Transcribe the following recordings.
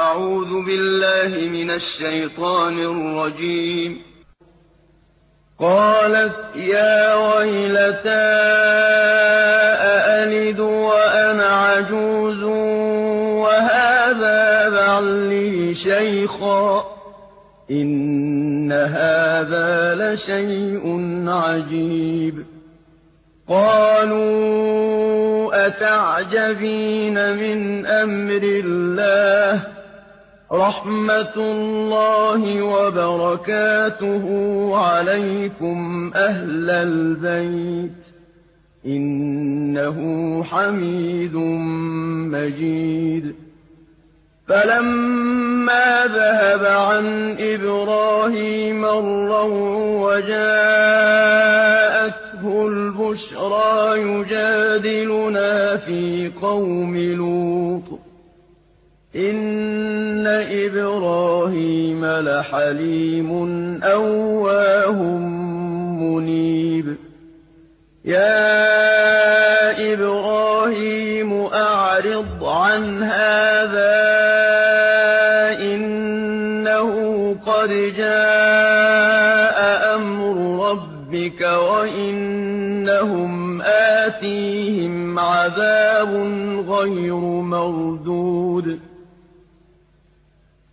أعوذ بالله من الشيطان الرجيم. قالت يا ويلتى أألد وأنا عجوز وهذا بعلي شيخا إن هذا لشيء عجيب. قالوا أتعجبين من أمر الله؟ رحمة الله وبركاته عليكم أهل البيت إنه حميد مجيد. فلما ذهب عن إبراهيم الروع وجاءته البشرى يجادلنا في قوم لوط إِبْرَاهِيمَ لَحَلِيمٌ أَوَّاهٌ مُّنِيبٌ. يَا إِبْرَاهِيمُ أَعْرِضْ عَنْ هَٰذَا إِنَّهُ قَدْ جَاءَ أَمْرُ رَبِّكَ وَإِنَّهُمْ آتِيهِمْ عَذَابٌ غَيْرُ مَرْدُودٍ.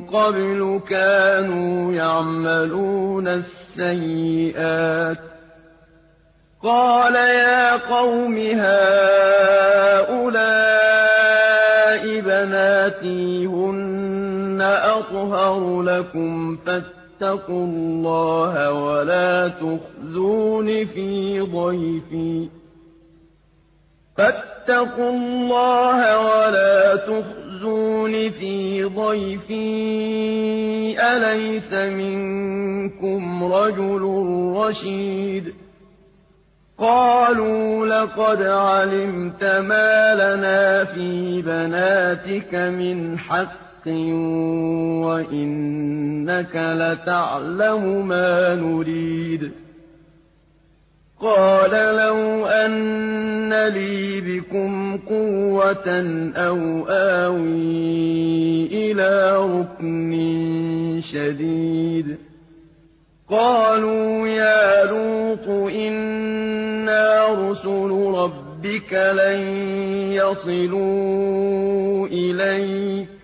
قَبْلُ كَانُوا يَعْمَلُونَ السَّيِّئَاتِ ۚ. قَالَ يَا قَوْمِ هَٰؤُلَاءِ بَنَاتِي هُنَّ أَطْهَرُ لَكُمْ فَاتَّقُوا اللَّهَ وَلَا تُخْزُونِ فِي ضَيْفِي. فَاتَّقُوا اللَّهَ وَلَا تُخْزُونِ فِي ضَيْفِي أَلَيْسَ مِنكُمْ رَجُلٌ رَّشِيدٌ؟ قَالُوا لَقَدْ عَلِمْتَ مَا لَنَا فِي بَنَاتِكَ مِنْ حَقٍّ وَإِنَّكَ لَتَعْلَمُ مَا نُرِيدُ. قَالَ لَوْ أَنَّ لِي بِكُمْ قُوَّةً أَوْ آوِي إِلَىٰ رُكْنٍ شَدِيدٍ. قَالُوا يَا لُوطُ إِنَّا رُسُلُ رَبِّكَ لَن يَصِلُوا إِلَيْكَ.